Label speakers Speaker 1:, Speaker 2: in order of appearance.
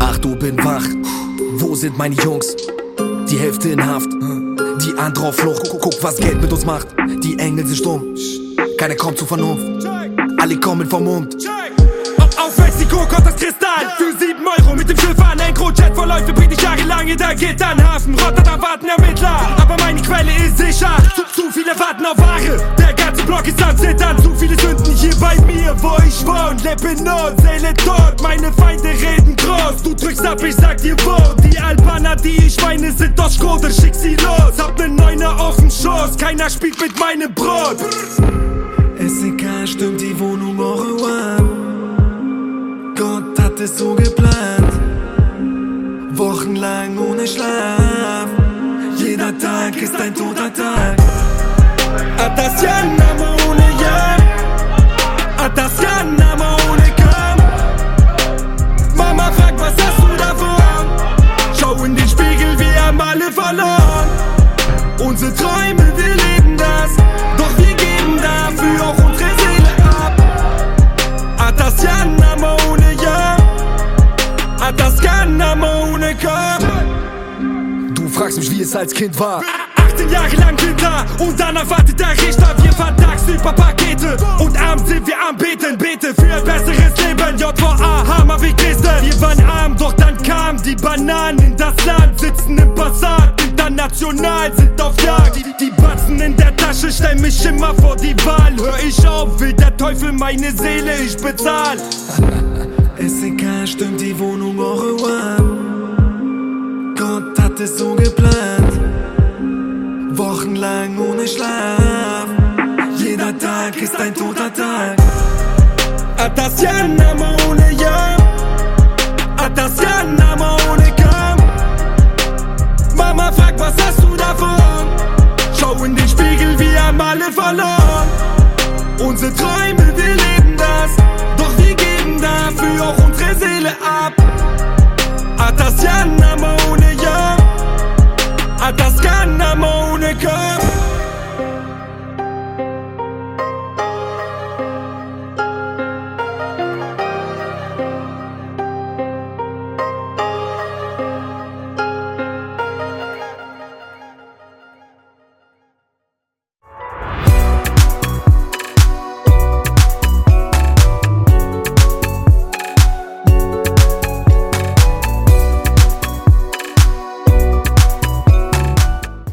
Speaker 1: Ach, du bin wach. Wo sind meine Jungs? Die Hälfte in Haft, die andere auf Flucht. Guck, was Geld mit uns macht. Die Engel sind stumm. Keiner kommt zur Vernunft. Alle kommen vom Mund.
Speaker 2: Aus Mexiko kommt das Kristall für 7 Euro mit dem Schiff an. Ein Crewchat verläuft, verbringt dich jahrelang in der Gitternhafen. Rotterdam warten Ermittler, aber meine Quelle ist sicher. Wohne Leb in Not, Seele tot Meine Feinde reden groß Du drückst ab, ich sag dir wo Die Albaner, die ich weine, sind aus Schroder Schick sie los Hab ne Neuner auf dem Schoß Keiner spielt mit meinem Brot
Speaker 3: SEK stimmt die Wohnung eure One Gott hat es so geplant. Wochenlang ohne Schlaf. Jeder Tag ist ein toter Tag.
Speaker 2: Atasian, aber
Speaker 1: Mich, wie es als Kind war.
Speaker 2: 18 Jahre lang Winter und dann erwartet der Richter. Wir fahren tagsüber Pakete und abends sind wir am Beten. Bete für ein besseres Leben. JVA, Hammer wie Dresden. Wir waren arm, doch dann kamen die Bananen in das Land. Sitzen im Passat, international sind auf Jagd. Die, die Batzen in der Tasche stellen mich immer vor die Wahl. Hör ich auf, will der Teufel meine Seele, ich bezahl.
Speaker 3: SEK stimmt die Wohnung eure One. Hat es so geplant. Wochenlang ohne Schlaf. Jeder Tag ist ein toter Tag.
Speaker 2: Atasian, aber